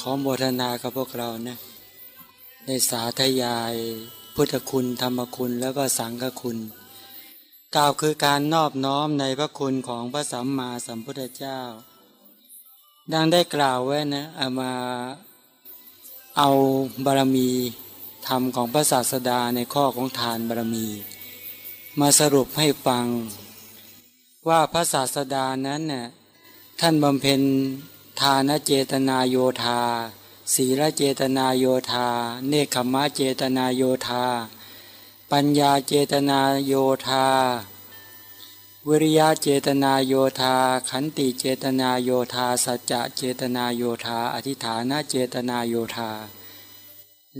ขอโมทนากับพวกเรานะในสาธยาย พุทธคุณธรรมคุณแล้วก็สังฆคุณ กล่าวคือการนอบน้อมในพระคุณของพระสัมมาสัมพุทธเจ้า ดังได้กล่าวไว้นะเอามาเอาบารมีธรรมของพระศาสดาในข้อของทานบารมี มาสรุปให้ฟัง ว่าพระศาสดานั้นน่ยท่านบำเพ็ญ ทานเจตนาโยธา ศีลเจตนาโยธา เนคขมะเจตนาโยธา ปัญญาเจตนาโยธา วิริยะเจตนาโยธา ขันติเจตนาโยธา สัจจะเจตนาโยธา อธิฐานเจตนาโยธา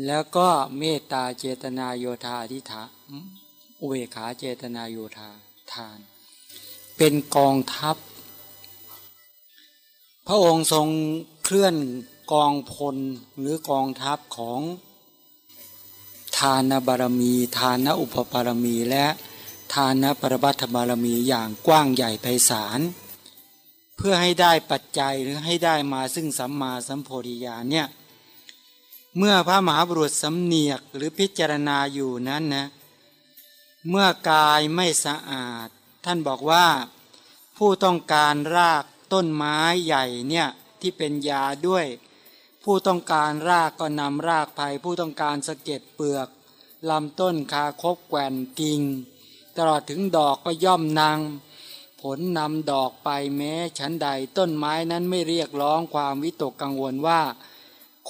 แล้วก็เมตตาเจตนาโยธาอธิฐานอุเบขาเจตนาโยธาทาน เป็นกองทัพ พระองค์ทรงเคลื่อนกองพลหรือกองทัพของทานบารมี ทานอุปบารมี และทานปรบัติบารมีอย่างกว้างใหญ่ไพศาลเพื่อให้ได้ปัจจัยหรือให้ได้มาซึ่งสัมมาสัมโพธิญาณเนี่ยเมื่อพระมหาบุรุษสำเนียกหรือพิจารณาอยู่นั้นนะเมื่อกายไม่สะอาด ท่านบอกว่าผู้ต้องการราก ต้นไม้ใหญ่เนี่ยที่เป็นยาด้วย ผู้ต้องการรากก็นำรากไผ่ผู้ต้องการสะเก็ดเปลือกลำต้นคาคบแกว่นกิ่ง ตลอดถึงดอกก็ย่อมนางผลนำดอกไปแม้ชั้นใดต้นไม้นั้นไม่เรียกร้องความวิตกกังวลว่า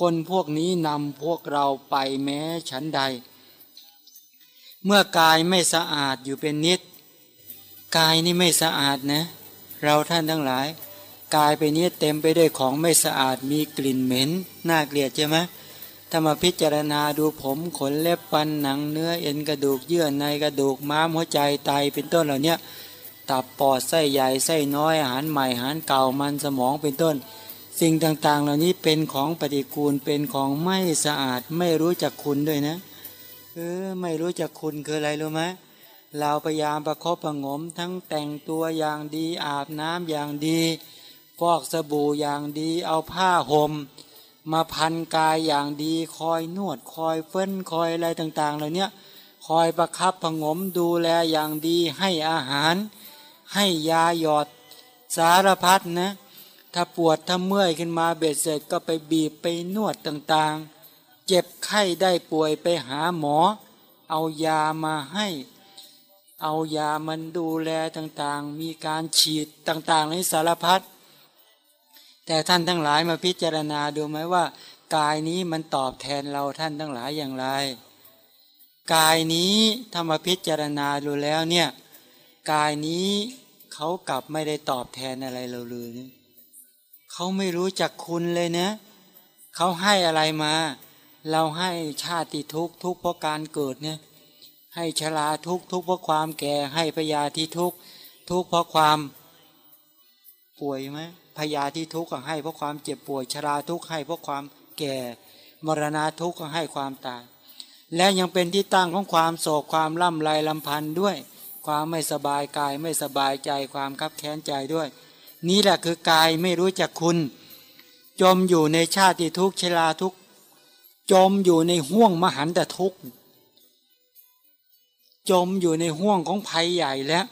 คนพวกนี้นำพวกเราไปแม้ชั้นใด เมื่อกายไม่สะอาดอยู่เป็นนิด กายนี่ไม่สะอาดนะ เราท่านทั้งหลาย กายไปนี้เต็มไปด้วยของไม่สะอาดมีกลิ่นเหม็นน่าเกลียดใช่ไหมถ้ามาพิจารณาดูผมขนเล็บฟันหนังเนื้อเอ็นกระดูกเยื่อในกระดูกม้ามหัวใจไตเป็นต้นเหล่านี้ตับปอดไส้ใหญ่ไส้น้อยอาหารใหม่อาหารเก่ามันสมองเป็นต้น สิ่งต่างๆ เหล่านี้เป็นของปฏิกูลเป็นของไม่สะอาดไม่รู้จักคุณด้วยนะเออไม่รู้จักคุณคืออะไรรู้ไหมเราพยายามประคบประงมทั้งแต่งตัวอย่างดีอาบน้ำอย่างดี ฟอกสบู่อย่างดีเอาผ้าหม่มมาพันกายอย่างดีคอยนวดคอยเฟ้นคอยอะไรต่างๆเหล่านี้คอยประคับประงมดูแลอย่างดีให้อาหาร ให้ยาหยอดสารพัดนะ ถ้าปวดถ้าเมื่อยขึ้นมาเบ็ดเสร็จก็ไปบีบไปนวดต่างๆ เจ็บไข้ได้ป่วยไปหาหมอ เอายามาให้ เอายามันดูแลต่างๆ มีการฉีดต่างๆในสารพัด แต่ท่านทั้งหลายมาพิจารณาดูไหมว่า กายนี้มันตอบแทนเราท่านทั้งหลายอย่างไร กายนี้ถ้ามาพิจารณาดูแล้วเนี่ยกายนี้เขากลับไม่ได้ตอบแทนอะไรเราเลยเนี่ยเขาไม่รู้จักคุณเลยนะเขาให้อะไรมา เราให้ชาติทุกทุกเพราะการเกิดเนี่ยให้ชราทุกทุกเพราะความแก่ให้พยาธิทุกทุกเพราะความป่วยไหม พยาที่ทุกข์ให้เพราะความเจ็บป่วยชราทุกข์ให้เพราะความแก่มรณะทุกข์ให้ความตาย และยังเป็นที่ตั้งของความโศกความล่ำไรลำพันธ์ด้วย ความไม่สบายกายไม่สบายใจความคับแค้นใจด้วย นี่แหละคือกายไม่รู้จักคุณ จมอยู่ในชาติทุกข์ชราทุกข์จมอยู่ในห่วงมหันตทุกข์จมอยู่ในห่วงของภัยใหญ่แล้ว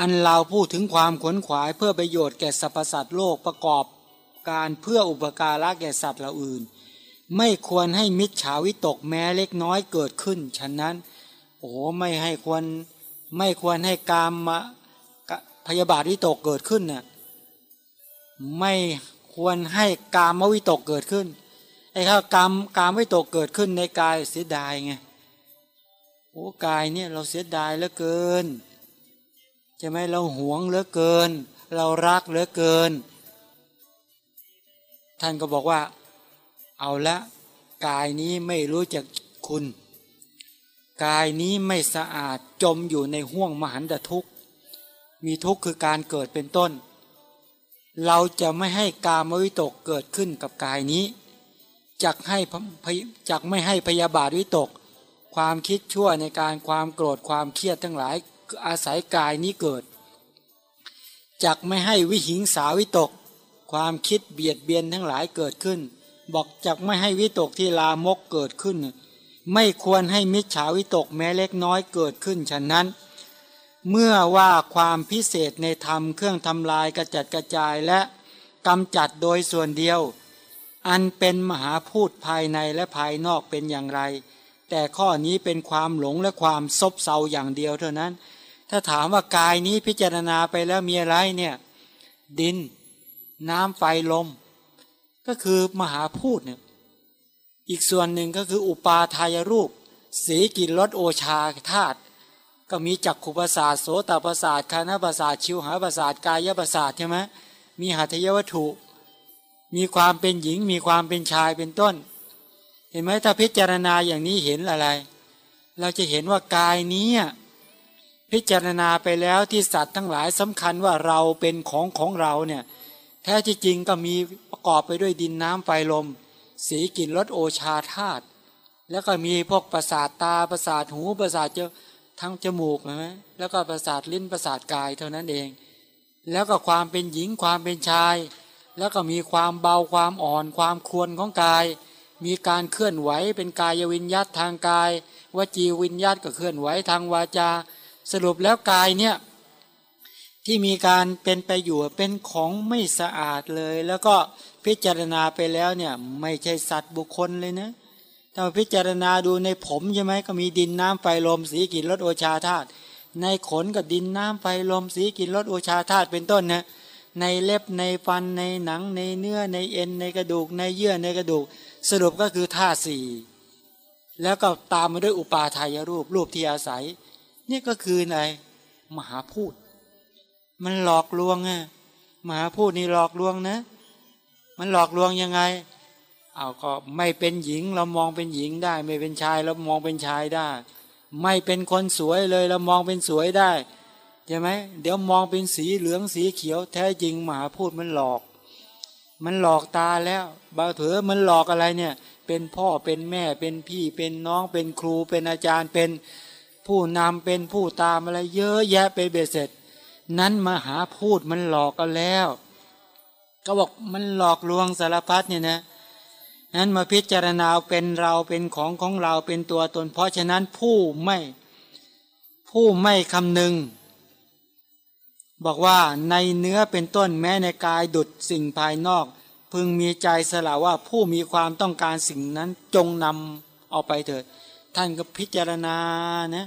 อันเราพูดถึงความขวนขวายเพื่อประโยชน์แก่สรรพสัตว์โลกประกอบการเพื่ออุปการะแก่สัตว์เราอื่น ไม่ควรให้มิจฉาวิตกแม้เล็กน้อยเกิดขึ้น ฉะนั้น โอ้ไม่ให้ควรไม่ควรให้กามมาพยาบาทวิตกเกิดขึ้นน่ะไม่ควรให้กามวิตกเกิดขึ้นไอ้ข้ากามกามวิตกเกิดขึ้นในกายเสียดายไงโอ้กายเนี่ยเราเสียดายเหลือเกิน จะไหมเราหวงเหลือเกิน เรารักเหลือเกิน ท่านก็บอกว่า เอาละกายนี้ไม่รู้จักคุณ กายนี้ไม่สะอาดจมอยู่ในห่วงมหันตทุกข์ มีทุกข์คือการเกิดเป็นต้น เราจะไม่ให้กามวิตกเกิดขึ้นกับกายนี้จักให้จักไม่ให้พยาบาทวิตก ความคิดชั่วในการความโกรธความเครียดทั้งหลาย อาศัยกายนี้เกิดจักไม่ให้วิหิงสาวิตก ความคิดเบียดเบียนทั้งหลายเกิดขึ้น บอกจักไม่ให้วิตกที่ลามกเกิดขึ้น ไม่ควรให้มิจฉาวิตกแม้เล็กน้อยเกิดขึ้นฉะนั้น เมื่อว่าความพิเศษในธรรมเครื่องทำลายกระจัดกระจายและกำจัดโดยส่วนเดียว อันเป็นมหาพูดภายในและภายนอกเป็นอย่างไร แต่ข้อนี้เป็นความหลงและความซบเซาอย่างเดียวเท่านั้น ถ้าถามว่ากายนี้พิจารณาไปแล้วมีอะไรเนี่ย ดิน น้ำไฟลม ก็คือมหาพูดเนี่ยอีกส่วนหนึ่งก็คืออุปาทายรูป สีกินรสโอชาธาตุก็มีจักขุประสาทโสตประสาทคานาประสาทชิวหาประสาทกายประสาทใช่ไหมมีหัตถยวัตถุ มีความเป็นหญิงมีความเป็นชายเป็นต้น เห็นไหมถ้าพิจารณาอย่างนี้เห็นอะไร เราจะเห็นว่ากายนี้ พิจารณาไปแล้วที่สัตว์ทั้งหลายสำคัญว่าเราเป็นของของเราเนี่ยแท้ที่จริงก็มีประกอบไปด้วยดินน้ำไฟลม สีกลิ่นรสโอชาธาตุแล้วก็มีพวกประสาทตาประสาทหูประสาทเจ้าทั้งจมูกใช่ไหมแล้วก็ประสาทลิ้นประสาทกายเท่านั้นเอง แล้วก็ความเป็นหญิงความเป็นชาย แล้วก็มีความเบาความอ่อนความควรของกาย มีการเคลื่อนไหวเป็นกายวิญญาตทางกาย วจีวิญญาตก็เคลื่อนไหวทางวาจา สรุปแล้วกายเนี่ยที่มีการเป็นไปอยู่เป็นของไม่สะอาดเลย แล้วก็พิจารณาไปแล้วเนี่ยไม่ใช่สัตว์บุคคลเลยนะถ้าพิจารณาดูในผมใช่ไหมก็มีดินน้ำไฟลมสีกลิ่นรสโอชาธาตุในขนกับดินน้ำไฟลมสีกลิ่นรสโอชาธาตุเป็นต้นนะในเล็บในฟันในหนังในเนื้อในเอ็นในกระดูกในเยื่อในกระดูก สรุปก็คือธาตุสี่แล้วก็ตามมาด้วยอุปาทายรูปรูปที่อาศัย นี่ก็คือในมหาพูด มันหลอกลวงไงมหาพูดนี่หลอกลวงนะ มันหลอกลวงยังไงเอาก็ไม่เป็นหญิงเรามองเป็นหญิงได้ ไม่เป็นชายเรามองเป็นชายได้ ไม่เป็นคนสวยเลยเรามองเป็นสวยได้ใช่ไหมเดี๋ยวมองเป็นสีเหลืองสีเขียว แท้จริงมหาพูดมันหลอก มันหลอกตาแล้วบาเถอมันหลอกอะไรเนี่ย เป็นพ่อเป็นแม่เป็นพี่เป็นน้องเป็นครูเป็นอาจารย์เป็น ผู้นำเป็นผู้ตามอะไรเยอะแยะไปเบ็ดเสร็จ นั้นมหาพูดมันหลอกกันแล้ว ก็บอกมันหลอกลวงสารพัดเนี่ยนะนั้นมาพิจารณาเป็นเราเป็นของของเราเป็นตัวตน เพราะฉะนั้นผู้ไม่ผู้ไม่คำนึง บอกว่าในเนื้อเป็นต้นแม้ในกายดุดสิ่งภายนอก พึงมีใจสละว่าผู้มีความต้องการสิ่งนั้นจงนำเอาไปเถิด ท่านก็พิจารณานะ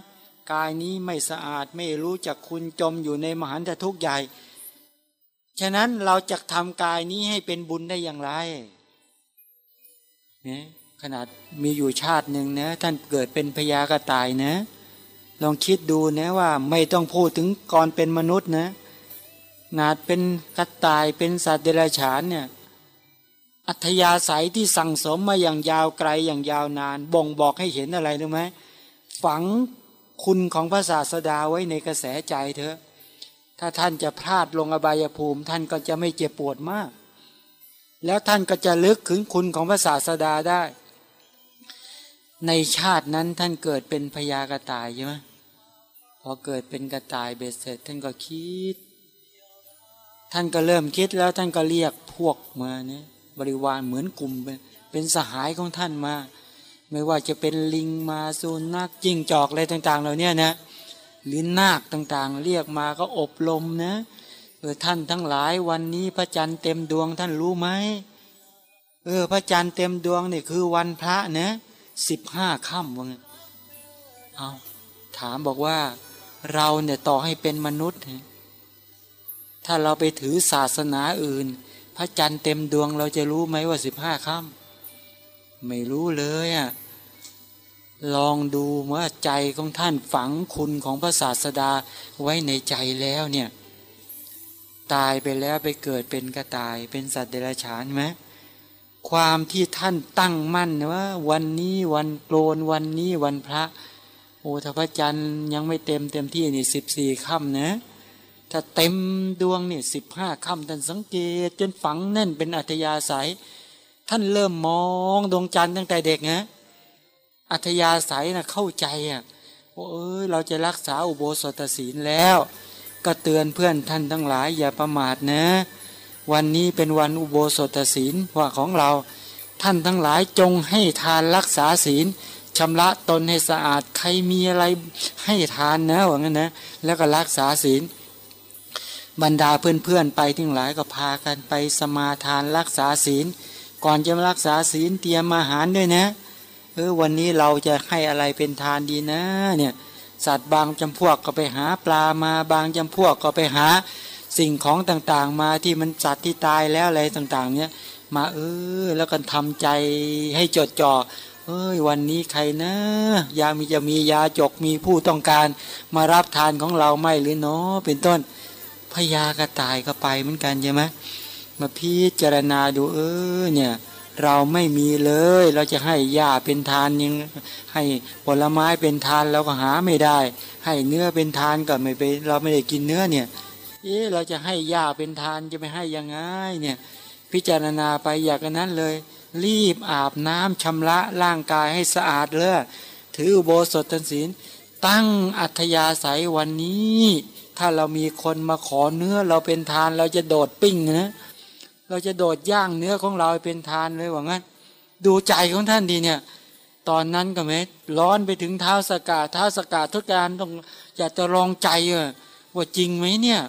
กายนี้ไม่สะอาดไม่รู้จักคุณจมอยู่ในมหันตทุกข์ใหญ่ ฉะนั้นเราจะทำกายนี้ให้เป็นบุญได้อย่างไรนะขนาดมีอยู่ชาติหนึ่งนะท่านเกิดเป็นพญากระต่ายนะ ลองคิดดูนะว่าไม่ต้องพูดถึงก่อนเป็นมนุษย์นะนาดเป็นกระต่ายเป็นสัตว์เดรัจฉานเนี่ย อัธยาศัยที่สั่งสมมาอย่างยาวไกลอย่างยาวนาน บ่งบอกให้เห็นอะไรรู้ไหมฝังคุณของพระศาสดาไว้ในกระแสใจเถอะ ถ้าท่านจะพลาดลงอบายภูมิ ท่านก็จะไม่เจ็บปวดมาก แล้วท่านก็จะลึกถึงคุณของพระศาสดาได้ ในชาตินั้นท่านเกิดเป็นพญากระต่ายใช่ไหมพอเกิดเป็นกระต่ายเบ็ดเสร็จ ท่านก็คิด ท่านก็เริ่มคิดแล้วท่านก็เรียกพวกมาเนี่ย บริวารเหมือนกลุ่มเป็นสหายของท่านมา ไม่ว่าจะเป็นลิงมาซูนักจิ้งจอกอะไรต่าง ๆ เหล่านี้นะหรือนาคต่างๆ เรียกมาก็อบรมนะเออท่านทั้งหลายวันนี้พระจันทร์เต็มดวงท่านรู้ไหมเออพระจันทร์เต็มดวงนี่คือวันพระนะสิบห้าค่ำว่าไงเอาถามบอกว่าเราเนี่ยต่อให้เป็นมนุษย์ ถ้าเราไปถือศาสนาอื่น พระจันทร์เต็มดวงเราจะรู้ไหมว่าสิบห้าค่ำไม่รู้เลยอะ่ะลองดูว่าใจของท่านฝังคุณของพระศาสดาไว้ในใจแล้วเนี่ย ตายไปแล้วไปเกิดเป็นกระต่ายเป็นสัตว์เดรัจฉานไหมความที่ท่านตั้งมั่นว่า วันนี้วันโกนวันนี้วันพระ โอ้ถ้าพระจันทร์ยังไม่เต็มเต็มที่นี่สิบสี่ค่ำนะ ถ้าเต็มดวงเนี่ยสิบห้าค่ำท่านสังเกต จนฝังแน่นเป็นอัธยาศัย ท่านเริ่มมองดวงจันทร์ตั้งแต่เด็กนะอัธยาศัยนะเข้าใจอะว่าเออเราจะรักษาอุโบสถศีลแล้ว ก็เตือนเพื่อนท่านทั้งหลายอย่าประมาทนะ วันนี้เป็นวันอุโบสถศีลว่าของเรา ท่านทั้งหลายจงให้ทานรักษาศีลชำระตนให้สะอาดใครมีอะไรให้ทานนะว่างั้นนะ แล้วก็รักษาศีล บรรดาเพื่อนๆไปทั้งหลายก็พากันไปสมาทานรักษาศีล ก่อนจะมารักษาศีลเตรียมอาหารด้วยนะเออวันนี้เราจะให้อะไรเป็นทานดีนะเนี่ยสัตว์บางจำพวกก็ไปหาปลามาบางจำพวกก็ไปหาสิ่งของต่างๆ มาที่มันสัตว์ที่ตายแล้วอะไรต่างๆ เนี่ย มาเออแล้วกันทำใจให้จดจ่อเอ้ยวันนี้ใครนะ ยามีจะมียาจกมีผู้ต้องการ มารับทานของเราไม่หรือเนาะเป็นต้น พญากระต่ายก็ไปเหมือนกันใช่ไหมมาพิจารณาดูเออเนี่ยเราไม่มีเลย เราจะให้ยาเป็นทานยังให้ผลไม้เป็นทานเราก็หาไม่ได้ ให้เนื้อเป็นทานก็ไม่ไปเราไม่ได้กินเนื้อเนี่ย เอ๊เราจะให้ยาเป็นทานจะไปให้ยังไงเนี่ย พิจารณาไปอยากนั้นเลย รีบอาบน้ำชำระร่างกายให้สะอาดเลยถืออุโบสถศีลตั้งอัธยาศัยวันนี้ ถ้าเรามีคนมาขอเนื้อเราเป็นทานเราจะโดดปิ้งนะเราจะโดดย่างเนื้อของเราเป็นทานเลยว่างั้น ดูใจของท่านดีเนี่ย ตอนนั้นก็ไม่ร้อนไปถึงเท้าสกาเท้าสกาทุกการต้องอยากจะลองใจว่าจริงไหมเนี่ย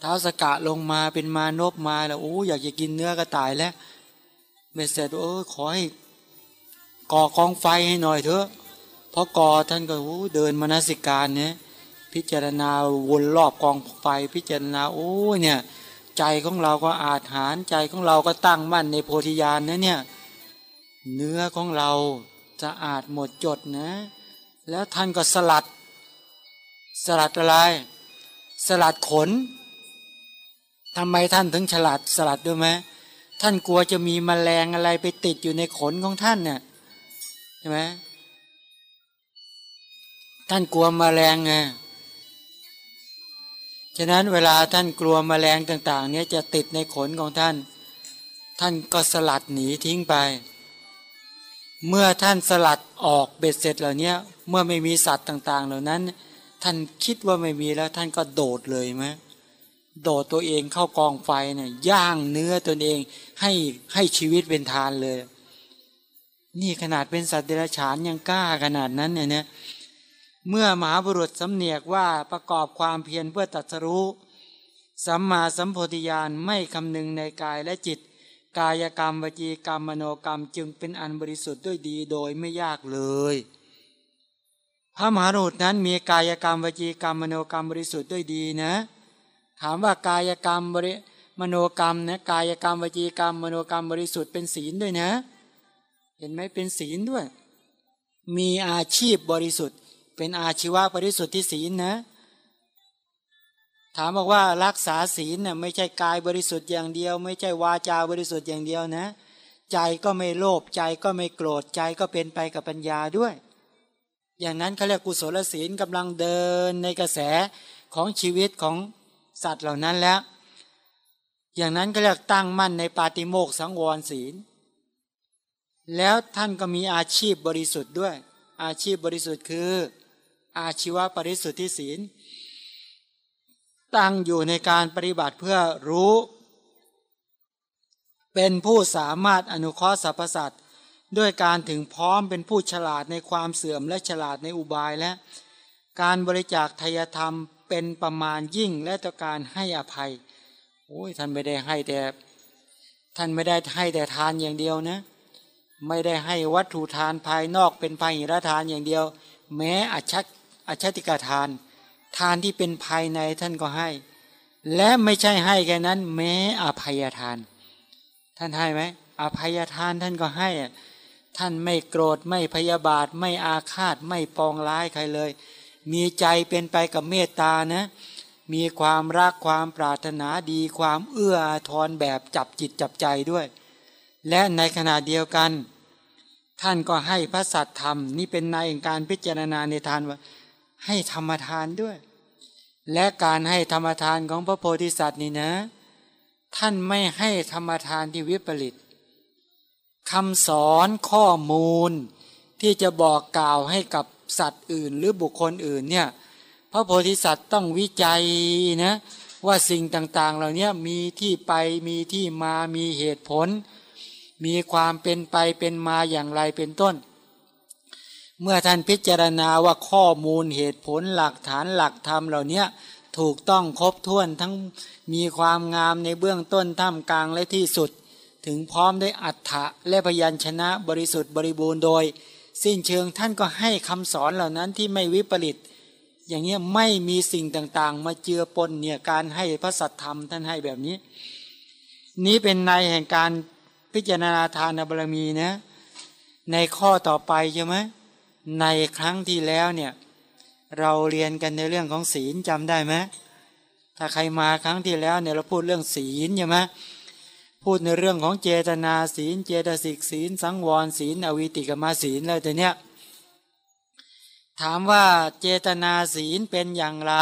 เท้าสกะลงมาเป็นมานบมาแล้วโอ้อยากจะกินเนื้อก็ตายแล้วเมสเสร็จโอ้ขอให้ก่อกองไฟให้หน่อยเถอะเพราะก่อท่านก็โอ้เดินมานสิการเนี่ย พิจารณาวนรอบกองไฟพิจารณาโอ้เนี่ยใจของเราก็อาจหารใจของเราก็ตั้งมั่นในโพธิญาณนะเนี่ยเนื้อของเราจะอาจหมดจดนะ แล้วท่านก็สลัด สลัดอะไร สลัดขนทำไมท่านถึงฉลาดสลัดด้วยไหมท่านกลัวจะมีมแมลงอะไรไปติดอยู่ในขนของท่านเนี่ยใช่ไหมท่านกลัวมแมลงไง ฉะนั้นเวลาท่านกลัวมแมลงต่างๆ เนี้ยจะติดในขนของท่าน ท่านก็สลัดหนีทิ้งไป เมื่อท่านสลัดออกเบ็ดเสร็จเหล่านี้เมื่อไม่มีสัตว์ต่างๆ เหล่านั้น ท่านคิดว่าไม่มีแล้วท่านก็โดดเลยไหมโดดตัวเองเข้ากองไฟเนี่ยย่างเนื้อตนเองให้ให้ชีวิตเป็นทานเลย นี่ขนาดเป็นสัตว์เดรัจฉานยังกล้าขนาดนั้นเนี่ยนะ เมื่อมหาบุรุษสำเนียกว่าประกอบความเพียรเพื่อตัดสรู้สัมมาสัมโพธิญาณไม่คำนึงในกายและจิต กายกรรมวจีกรรมมโนกรรมจึงเป็นอันบริสุทธิ์ด้วยดีโดยไม่ยากเลย พระมหาบุรุษนั้นมีกายกรรมวจีกรรมมโนกรรมบริสุทธิ์ด้วยดีนะ ถามว่ากายกรรมบริมโนกรรมนะกายกรรมวจีกรรมมโนกรรมบริสุทธิ์เป็นศีลด้วยนะ เห็นไหมเป็นศีลด้วย มีอาชีพบริสุทธิ์ เป็นอาชีวะบริสุทธิ์ที่ศีลนะ ถามบอกว่ารักษาศีลน่ะไม่ใช่กายบริสุทธิ์อย่างเดียว ไม่ใช่วาจาบริสุทธิ์อย่างเดียวนะ ใจก็ไม่โลภใจก็ไม่โกรธใจก็เป็นไปกับปัญญาด้วย อย่างนั้นเขาเรียกกุศลศีลกำลังเดินในกระแสของชีวิตของสัตว์เหล่านั้นแล้ว อย่างนั้นก็เรียกตั้งมั่นในปาติโมกสังวรศีล แล้วท่านก็มีอาชีพบริสุทธิ์ด้วย อาชีพบริสุทธิ์คือ อาชีวะบริสุทธิ์ศีล ตั้งอยู่ในการปฏิบัติเพื่อรู้ เป็นผู้สามารถอนุเคราะห์สรรพสัตว์ด้วยการถึงพร้อมเป็นผู้ฉลาดในความเสื่อมและฉลาดในอุบายและ การบริจาคทายธรรมเป็นประมาณยิ่งและต่อการให้อภัยโอ้ยท่านไม่ได้ให้แต่ท่านไม่ได้ให้แต่ทานอย่างเดียวนะ ไม่ได้ให้วัตถุทานภายนอกเป็นภายหิรทานอย่างเดียว แม้อัช อัชติกาทาน ทานที่เป็นภายในท่านก็ให้ และไม่ใช่ให้แค่นั้น แม้อภัยทาน ท่านให้ไหมอภัยทานท่านก็ให้ ท่านไม่โกรธไม่พยาบาท ไม่อาฆาตไม่ปองร้ายใครเลย มีใจเป็นไปกับเมตตานะ มีความรักความปรารถนาดีความเอื้ออาทรแบบจับจิตจับใจด้วย และในขณะเดียวกัน ท่านก็ให้พระสัตธรรม นี่เป็นในการพิจารณาในทานว่า ให้ธรรมทานด้วย และการให้ธรรมทานของพระโพธิสัตว์นี่นะ ท่านไม่ให้ธรรมทานที่วิปริตคำสอนข้อมูล ที่จะบอกกล่าวให้กับสัตว์อื่น หรือบุคคลอื่นเนี่ยพระโพธิสัตว์ต้องวิจัยนะว่าสิ่งต่างๆ เหล่านี้มีที่ไปมีที่มามีเหตุผล มีความเป็นไปเป็นมาอย่างไรเป็นต้น เมื่อท่านพิจารณาว่าข้อมูลเหตุผลหลักฐานหลักธรรมเหล่านี้ถูกต้องครบถ้วนทั้งมีความงามในเบื้องต้นท่ามกลางและที่สุด ถึงพร้อมได้อัฏฐะและพยัญชนะบริสุทธิ์บริบูรณ์โดย สิ้นเชิงท่านก็ให้คำสอนเหล่านั้นที่ไม่วิปริต อย่างเงี้ไม่มีสิ่งต่างๆ มาเจือปนเนี่ยการให้พระสัทธรรมท่านให้แบบนี้ นี้เป็นในแห่งการพิจารณาทานบารมีนะในข้อต่อไปใช่ไหม ในครั้งที่แล้วเนี่ยเราเรียนกันในเรื่องของศีลจำได้ไหมถ้าใครมาครั้งที่แล้วเนี่ยเราพูดเรื่องศีลใช่ไหมพูดในเรื่องของเจตนาศีล เจตสิกศีล สังวรศีล อวิติกมาศีลแล้วแต่เนี้ยถามว่าเจตนาศีลเป็นอย่างไร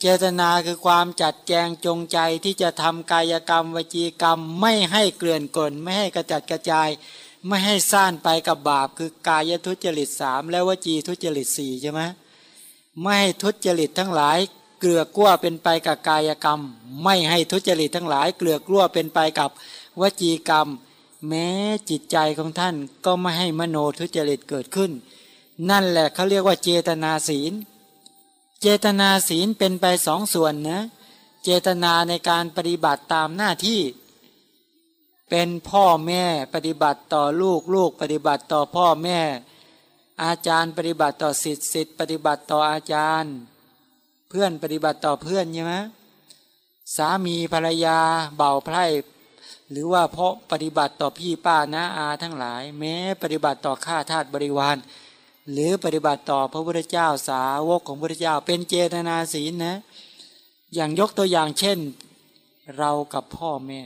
เจตนาคือความจัดแจงจงใจที่จะทำกายกรรมวจีกรรม ไม่ให้เกลื่อนกลนไม่ให้กระจัดกระจาย ไม่ให้ซ่านไปกับบาป คือกายทุจริตสามและวจีทุจริตสี่ใช่ไหมไม่ให้ทุจริตทั้งหลาย เกลือกลั้วเป็นไปกับกายกรรม ไม่ให้ทุจริตทั้งหลาย เกลือกลั้วเป็นไปกับวจีกรรม แม้จิตใจของท่านก็ไม่ให้มโนทุจริตเกิดขึ้น นั่นแหละเขาเรียกว่าเจตนาศีล เจตนาศีลเป็นไปสองส่วนนะ เจตนาในการปฏิบัติตามหน้าที่ เป็นพ่อแม่ปฏิบัติต่อลูกลูกปฏิบัติต่อพ่อแม่ อาจารย์ปฏิบัติต่อสิทธิสิทธิปฏิบัติต่ออาจารย์ เพื่อนปฏิบัติต่อเพื่อนใช่ไหมสามีภรรยาเบ่าไพร่หรือว่าเพราะปฏิบัติต่อพี่ป้าน้าอาทั้งหลาย แม้ปฏิบัติต่อข้าทาสบริวาร หรือปฏิบัติต่อพระพุทธเจ้าสาวกของพระพุทธเจ้า เป็นเจตนาศีลนะ อย่างยกตัวอย่างเช่น เรากับพ่อแม่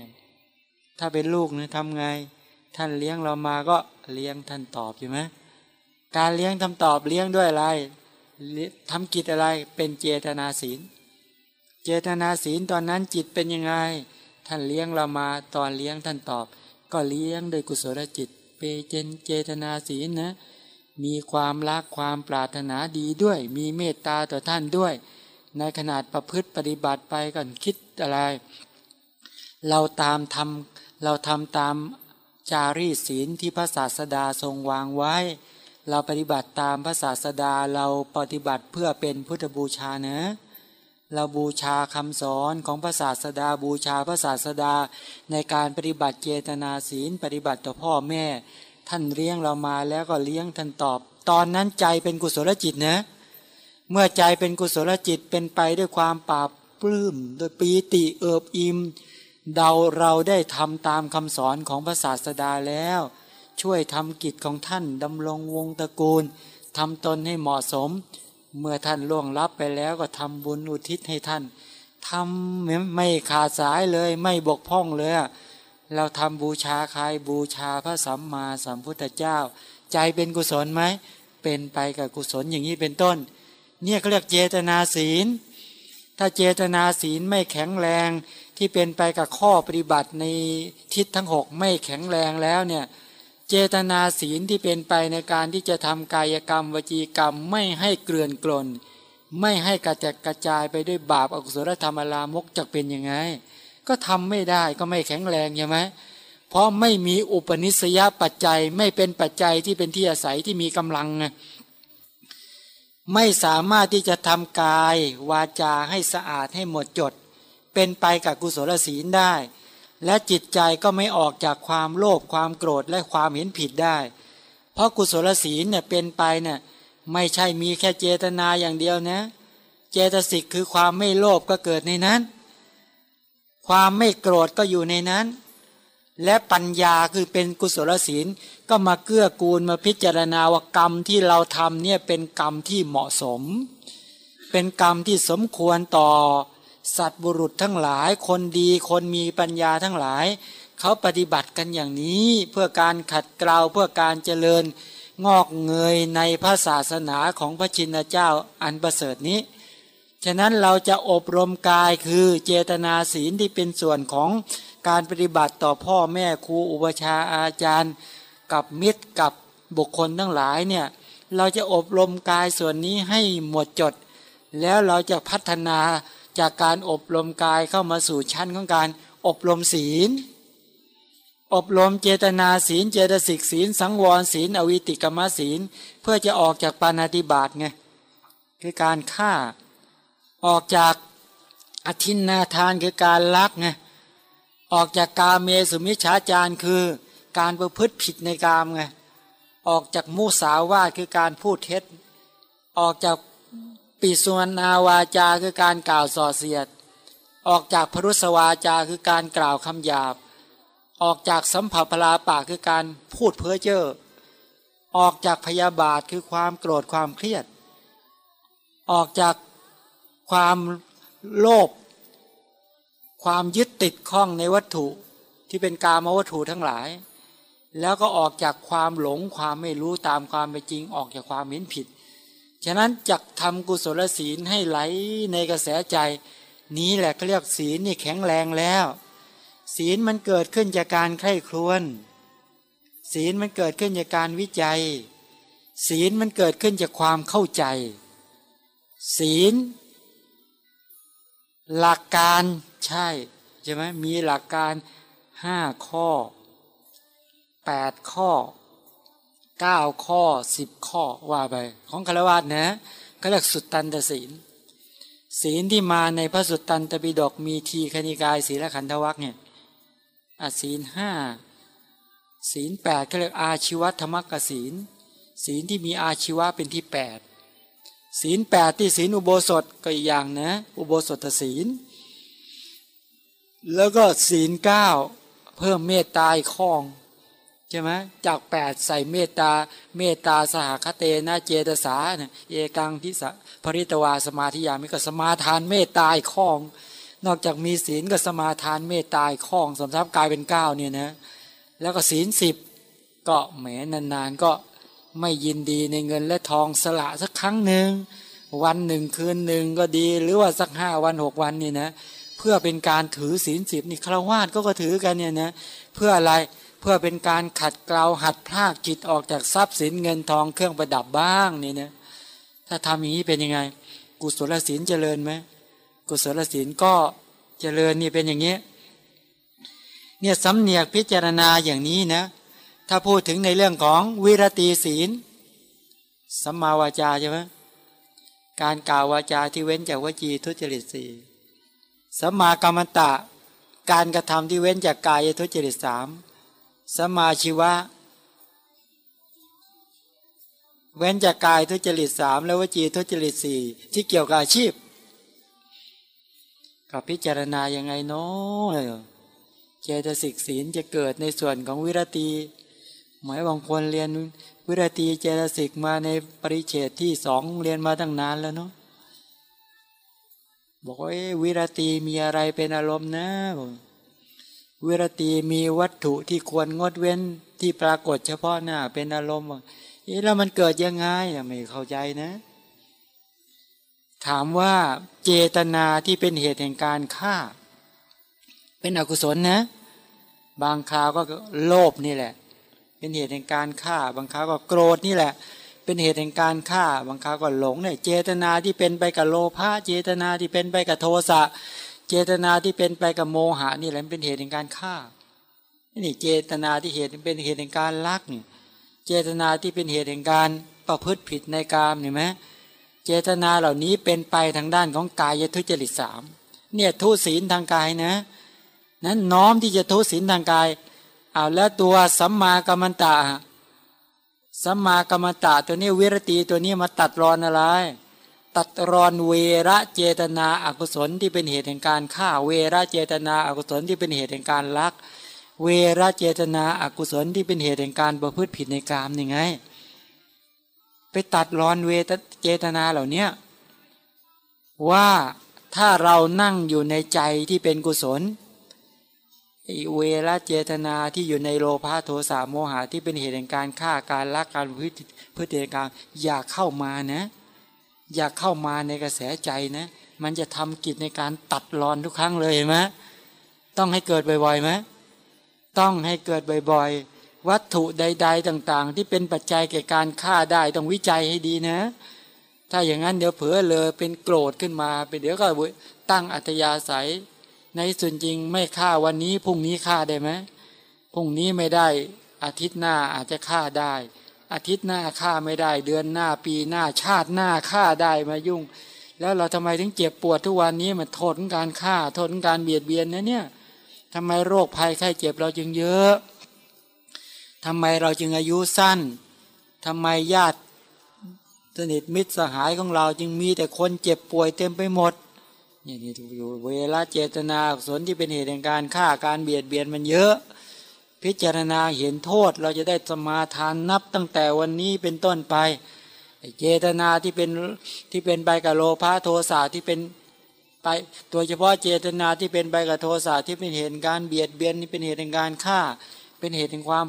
ถ้าเป็นลูกเนะทำไง ท่านเลี้ยงเรามาก็เลี้ยงท่านตอบใช่ไหมการเลี้ยงทำตอบเลี้ยงด้วยอะไรทำกิจอะไรเป็นเจตนาศีล เจตนาศีลตอนนั้นจิตเป็นยังไง ท่านเลี้ยงเรามาตอนเลี้ยงท่านตอบ ก็เลี้ยงโดยกุศลจิต เปเจนเจตนาศีลนะมีความรักความปรารถนาดีด้วย มีเมตตาต่อท่านด้วย ในขนาดประพฤติปฏิบัติไปก่อนคิดอะไร เราตามทำ เราทำตามจารีศีลที่พระศาสดาทรงวางไว้ เราปฏิบัติตามพระศาสดาเราปฏิบัติเพื่อเป็นพุทธบูชาเนะเราบูชาคำสอนของพระศาสดาบูชาพระศาสดาในการปฏิบัติเจตนาศีล ปฏิบัติต่อพ่อแม่ ท่านเลี้ยงเรามาแล้วก็เลี้ยงท่านตอบ ตอนนั้นใจเป็นกุศลจิตนะเมื่อใจเป็นกุศลจิตเป็นไปด้วยความปราบปลื้มโดยปีติเอิบอิ่ม เดาเราได้ทำตามคำสอนของพระศาสดาแล้ว ช่วยทำกิจของท่านดำรงวงตระกูลทำตนให้เหมาะสม เมื่อท่านล่วงลับไปแล้วก็ทำบุญอุทิศให้ท่านทำไม่ขาดสายเลยไม่บกพร่องเลย เราทำบูชาใครบูชาพระสัมมาสัมพุทธเจ้า ใจเป็นกุศลไหม เป็นไปกับกุศลอย่างนี้เป็นต้น เนี่ยเขาเรียกเจตนาศีล ถ้าเจตนาศีลไม่แข็งแรง ที่เป็นไปกับข้อปฏิบัติในทิศทั้งหกไม่แข็งแรงแล้วเนี่ยเจตนาศีลที่เป็นไปในการที่จะทำกายกรรมวจีกรรมไม่ให้เกลื่อนกลน ไม่ให้กระจัดกระจายไปด้วยบาปอกุศลธรรมลามกจะเป็นยังไง ก็ทำไม่ได้ก็ไม่แข็งแรงใช่ไหมเพราะไม่มีอุปนิสัยปัจจัยไม่เป็นปัจจัยที่เป็นที่อาศัยที่มีกำลังไงไม่สามารถที่จะทำกายวาจาให้สะอาดให้หมดจด เป็นไปกับกุศลศีลได้ และจิตใจก็ไม่ออกจากความโลภความโกรธและความเห็นผิดได้ เพราะกุศลศีลเนี่ยเป็นไปเนี่ยไม่ใช่มีแค่เจตนาอย่างเดียวนะ เจตสิกคือความไม่โลภก็เกิดในนั้น ความไม่โกรธก็อยู่ในนั้น และปัญญาคือเป็นกุศลศีลก็มาเกื้อกูลมาพิจารณาว่ากรรมที่เราทำเนี่ยเป็นกรรมที่เหมาะสม เป็นกรรมที่สมควรต่อ สัตว์บุรุษทั้งหลาย คนดีคนมีปัญญาทั้งหลาย เขาปฏิบัติกันอย่างนี้เพื่อการขัดเกลาเพื่อการเจริญงอกเงยในพระศาสนาของพระชินเจ้าอันประเสริฐนี้ ฉะนั้นเราจะอบรมกายคือเจตนาศีลที่เป็นส่วนของการปฏิบัติต่อพ่อแม่ครูอุปชาอาจารย์ กับมิตรกับบุคคลทั้งหลายเนี่ยเราจะอบรมกายส่วนนี้ให้หมดจด แล้วเราจะพัฒนา จากการอบรมกายเข้ามาสู่ชั้นของการอบรมศีล อบรมเจตนาศีล เจตสิกศีล สังวรศีล อวิติกรรมศีล เพื่อจะออกจากปานาติบาตไงคือการฆ่าออกจากอธินนาทานคือการลักไงออกจากกาเมสุมิชฌาจารคือการประพฤติผิดในกามไงออกจากมุสาวาทคือการพูดเท็จ ออกจาก ปิสวนนาวาจาคือการกล่าวส่อเสียด ออกจากพรุสวาจาคือการกล่าวคำหยาบ ออกจากสัมผัสพลาปากคือการพูดเพ้อเจ้อออกจากพยาบาทคือความโกรธความเครียด ออกจากความโลภความยึดติดข้องในวัตถุที่เป็นกามวัตถุทั้งหลาย แล้วก็ออกจากความหลงความไม่รู้ตามความเป็นจริง ออกจากความเห็นผิด ฉะนั้นจักทำกุศลศีลให้ไหลในกระแสใจ นี้แหละเขาเรียกศีลนี่แข็งแรงแล้ว ศีลมันเกิดขึ้นจากการใคร่ครวญศีลมันเกิดขึ้นจากการวิจัย ศีลมันเกิดขึ้นจากความเข้าใจ ศีล หลักการใช่ใช่ไหมมีหลักการห้าข้อแปดข้อ เก้าข้อสิบข้อว่าไป ของคารวะนะเขาเรียกสุดตันตศีล ศีลที่มาในพระสุตตันตปิฎกมีทีคณิกายศีลขันธวัคเนี่ยศีลห้าศีลแปดเขาเรียกอาชีวธรรมกศีล ศีลที่มีอาชีวะเป็นที่แปดศีลแปดที่ศีลอุโบสถก็อีกอย่างนะ อุโบสถศีล แล้วก็ศีลเก้าเพิ่มเมตตาข้อ ใช่ไหมจากแปดใส่เมตตาเมตตาสหคเตนะเจตสาเนี่ยเอกังทิสังผริตวาสมาทิยามิก็สมาทานเมตตาอีกข้อ นอกจากมีศีลก็สมาทานเมตตาอีกข้อสำทับกลายเป็นเก้าเนี่ยนะแล้วก็ศีลสิบก็แหมนานๆก็ไม่ยินดีในเงินและทองสละสักครั้งหนึ่งวันหนึ่งคืนหนึ่งก็ดีหรือว่าสักห้าวันหกวันนี่นะเพื่อเป็นการถือศีลสิบนี่คราวาสก็ก็ถือกันเนี่ยนะเพื่ออะไร พื่อเป็นการขัดเกลาหัดพลากจิตออกจากทรัพย์สินเงินทองเครื่องประดับบ้างนี่นะถ้าทำอย่างนี้เป็นยังไง กุศลศีลเจริญไหมกุศลศีลก็เจริญนี่เป็นอย่างนี้เนี่ยสำเนียกพิจารณาอย่างนี้นะ ถ้าพูดถึงในเรื่องของวิรติศีลสัมมาวาจาใช่ไหมการกล่าววาจาที่เว้นจากวจีทุจริตสี่สัมมากรรมตะ การกระทำที่เว้นจากกายทุจริตสาม สมาชีวะ เว้นจากกายทุจริตสามแล้วจีทุจริตสี่ที่เกี่ยวกับอาชีพ กับพิจารณายังไงเนาะเจตสิกศีลจะเกิดในส่วนของวิรตีหมายบางคนเรียนวิรตีเจตสิกมาในปริเฉดที่สองเรียนมาตั้งนานแล้วเนาะบอกว่าวิรตีมีอะไรเป็นอารมณ์นะ วิรตีมีวัตถุที่ควรงดเว้นที่ปรากฏเฉพาะหน้าเป็นอารมณ์เอ๊ะแล้วมันเกิดยังไงไม่เข้าใจนะ ถามว่าเจตนาที่เป็นเหตุแห่งการฆ่า เป็นอกุศลนะ บางคราวก็โลภนี่แหละ เป็นเหตุแห่งการฆ่า บางคราวก็โกรธนี่แหละ เป็นเหตุแห่งการฆ่า บางครั้งก็หลงเนี่ยเจตนาที่เป็นไปกับโลภะเจตนาที่เป็นไปกับโทสะ เจตนาที่เป็นไปกับโมหะนี่แหละเป็นเหตุแห่งการฆ่านี่เจตนาที่เหตุเป็นเหตุแห่งการลักนี่เจตนาที่เป็นเหตุแห่งการประพฤติผิดในกามเห็นไหมเจตนาเหล่านี้เป็นไปทางด้านของกายทุจริตสามเนี่ยทุศีลทางกายนะนั้นน้อมที่จะทุศีลทางกายเอาแล้วตัวสัมมากัมมันตะสัมมากรรมตะตัวนี้วิรตีตัวนี้มาตัดรอนอะไร ตัดรอนเวระเจตนาอากุศลที่เป็นเหตุแห่งการฆ่าเวระเจตนาอากุศลที่เป็นเหตุแห่งการลัก เวระเจตนาอากุศลที่เป็นเหตุแห่งการประพฤติผิดในกามยังไง ไปตัดรอนเวทเจตนาเหล่านี้ว่าถ้าเรานั่งอยู่ในใจที่เป็นกุศลเวรเจตนาที่อยู่ในโลภะโทสะโมหะที่เป็นเหตุแห่งการฆ่าการลักการพฤติพฤติการอย่าเข้ามานะ อย่าเข้ามาในกระแสใจนะ มันจะทำกิจในการตัดรอนทุกครั้งเลยเห็นไหมต้องให้เกิดบ่อยๆไหมต้องให้เกิดบ่อยๆ วัตถุใด ๆ ต่างๆ ที่เป็นปัจจัยแก่การฆ่าได้ต้องวิจัยให้ดีนะ ถ้าอย่างนั้นเดี๋ยวเผลอเลยเป็นโกรธขึ้นมาไปเดี๋ยวก็ตั้งอัตยาศัย ในส่วนจริงไม่ฆ่าวันนี้พรุ่งนี้ฆ่าได้ไหมพรุ่งนี้ไม่ได้อาทิตย์หน้าอาจจะฆ่าได้ อาทิตย์หน้าฆ่าไม่ได้ เดือนหน้าปีหน้าชาติหน้าฆ่าได้มายุ่ง แล้วเราทำไมถึงเจ็บปวดทุกวันนี้มันทษของการฆ่าทษของการเบียดเบียนนะเนี่ยทำไมโรคภัยไข้เจ็บเราจึงเยอะทำไมเราจึงอายุสั้น ทำไมญาติสนิทมิตรสหายของเราจึงมีแต่คนเจ็บป่วยเต็มไปหมดอย่างนี้ถูกอยู่เวลาเจตนาสนที่เป็นเหตุแห่งการฆ่าการเบียดเบียนมันเยอะ พิจารณาเห็นโทษเราจะได้สมาทานนับตั้งแต่วันนี้เป็นต้นไปเจตนาที่เป็นที่เป็นใบกะโลภาโทสะที่เป็นไปโดยเฉพาะเจตนาที่เป็นใบกะโทสะที่เป็นเหตุการเบียดเบียนนี่เป็นเหตุแห่งการฆ่า เป็นเหตุแห่งความ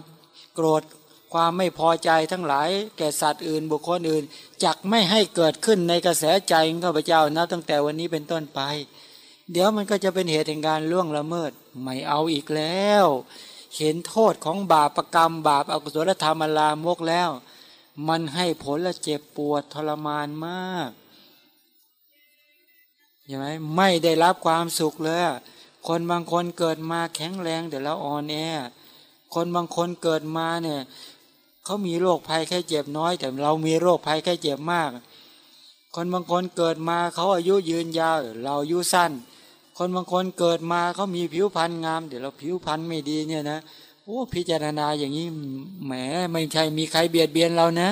โกรธความไม่พอใจทั้งหลายแก่สัตว์อื่นบุคคลอื่นจักไม่ให้เกิดขึ้นในกระแสใจของข้าพเจ้านับตั้งแต่วันนี้เป็นต้นไป เดี๋ยวมันก็จะเป็นเหตุแห่งการล่วงละเมิดไม่เอาอีกแล้ว เห็นโทษของบาปรกรรม บาปอกุศลธรรมลามกแล้ว มันให้ผลและเจ็บปวดทรมานมากใช่ไหมไม่ได้รับความสุขเลย คนบางคนเกิดมาแข็งแรงแต่แล้วอ่อนแอ คนบางคนเกิดมาเนี่ยเขามีโรคภัยแค่เจ็บน้อย แต่เรามีโรคภัยแค่เจ็บมาก คนบางคนเกิดมาเขาอายุยืนยาวเราอายุสั้น คนบางคนเกิดมาเขามีผิวพรรณงาม เดี๋ยวเราผิวพรรณไม่ดีเนี่ยนะโอ้พิจารณาอย่างนี้แหมไม่ใช่มีใครเบียดเบียนเรานะ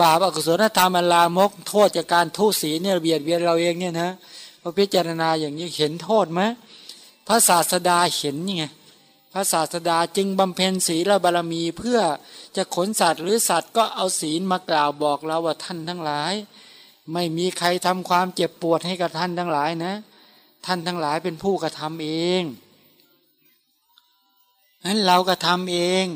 บาปอกุศลธรรมลามก โทษจากการทุศีเนี่ยเบียดเบียนเราเองเนี่ยนะพอพิจารณาอย่างนี้เห็นโทษไหมพระศาสดาเห็นยังไงพระศาสดาจึงบำเพ็ญศีลบารมีเพื่อจะขนสัตว์หรือสัตว์ก็เอาศีลมากล่าวบอกเราว่าท่านทั้งหลาย ไม่มีใครทำความเจ็บปวดให้กับท่านทั้งหลายนะ ท่านทั้งหลายเป็นผู้กระทำเองนั้นเราก็ทำเอง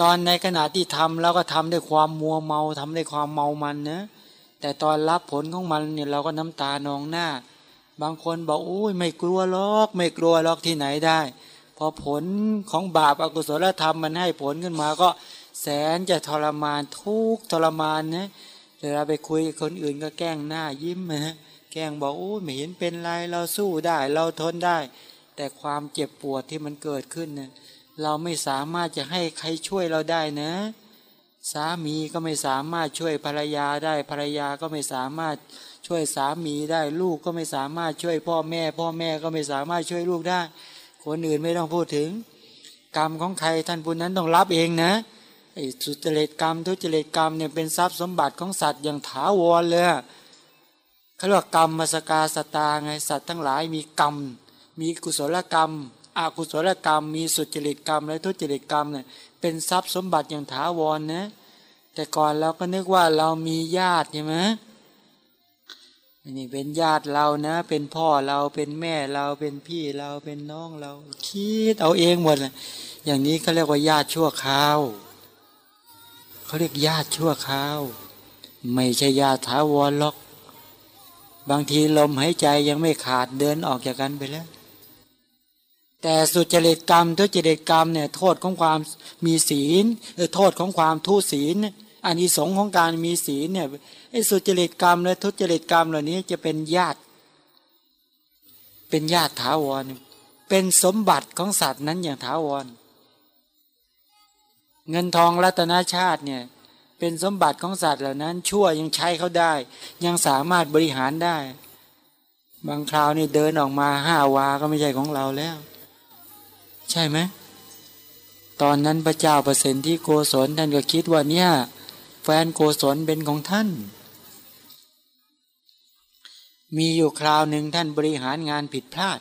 ตอนในขณะที่ทำเราก็ทำด้วยความมัวเมาทำด้วยความเมามันนะแต่ตอนรับผลของมันเนี่ยเราก็น้ำตานองหน้า บางคนบอกโอ้ยไม่กลัวหรอก ไม่กลัวหรอกที่ไหนได้ พอผลของบาปอากุศลธรรมมันให้ผลขึ้นมาก็แสนจะทรมานทุกทรมานนะเวลาไปคุยกับคนอื่นก็แกล้งหน้ายิ้มนะ แกล้งบอกโอ้ไม่เห็นเป็นไรเราสู้ได้เราทนได้ แต่ความเจ็บปวดที่มันเกิดขึ้นเนี่ยเราไม่สามารถจะให้ใครช่วยเราได้นะ สามีก็ไม่สามารถช่วยภรรยาได้ภรรยาก็ไม่สามารถช่วยสามีได้ลูกก็ไม่สามารถช่วยพ่อแม่ พ่อแม่ก็ไม่สามารถช่วยลูกได้ คนอื่นไม่ต้องพูดถึง กรรมของใครท่านผู้นั้นต้องรับเองนะไอ้สุจริตกรรมทุจริตกรรมเนี่ยเป็นทรัพย์สมบัติของสัตว์อย่างถาวรเลย เขาเรียกกรรมมาสกาสตาไงสัตว์ทั้งหลายมีกรรม มีกุศลกรรมอกุศลกรรม มีสุจริตกรรม และทุจริตกรรมเนี่ยเป็นทรัพย์สมบัติอย่างถาวรนะแต่ก่อนเราก็นึกว่าเรามีญาติใช่ไหมนี่เป็นญาติเรานะ เป็นพ่อเราเป็นแม่เราเป็นพี่เราเป็นน้องเราคิดเอาเองหมดเลยอย่างนี้เขาเรียกว่าญาติชั่วคราวเขาเรียกญาติชั่วคราว ไม่ใช่ญาติถาวรหรอก บางทีลมหายใจยังไม่ขาดเดินออกจากกันไปแล้ว แต่สุจริตกรรมทุจริตกรรมเนี่ยโทษของความมีศีลโทษของความทุศีลอันนี้สงของการมีศีลเนี่ยไอ้สุจริตกรรมและทุจริตกรรมเหล่านี้จะเป็นญาติ เป็นญาติถาวร เป็นสมบัติของสัตว์นั้นอย่างถาวร เงินทองรัตนาชาติเนี่ย เป็นสมบัติของสัตว์เหล่านั้น ชั่วยังใช้เขาได้ ยังสามารถบริหารได้ บางคราวนี่เดินออกมาห้าวาก็ไม่ใช่ของเราแล้ว ใช่ไหมตอนนั้นพระเจ้าประสิทธิโกศลท่านก็คิดว่าเนี่ย แฟนโกศลเป็นของท่าน มีอยู่คราวหนึ่งท่านบริหารงานผิดพลาด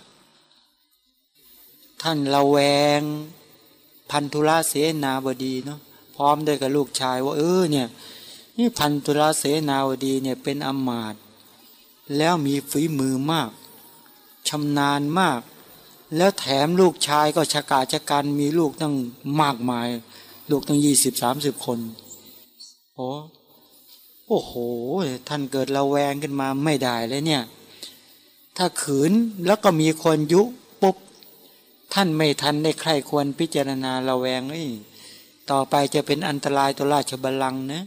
ท่านละแวงพันธุระเสนาบดีเนาะ ร้อมด้วยกับลูกชายว่า เออเนี่ยนี่พันธุระเสนาบดีเนี่ยเป็นอมาตแล้วมีฝีมือมากชำนาญมาก แล้วแถมลูกชายก็ชะกาชะกันมีลูกตั้งมากมาย ลูกตั้งยี่สิบสามสิบคนโอ้โอ้โห ท่านเกิดระแวงขึ้นมาไม่ได้เลยเนี่ย ถ้าขืนแล้วก็มีคนยุปุ๊บ ท่านไม่ทันได้ใครควรพิจารณาระแวงนี่ ต่อไปจะเป็นอันตรายต่อราชบัลลังก์นะ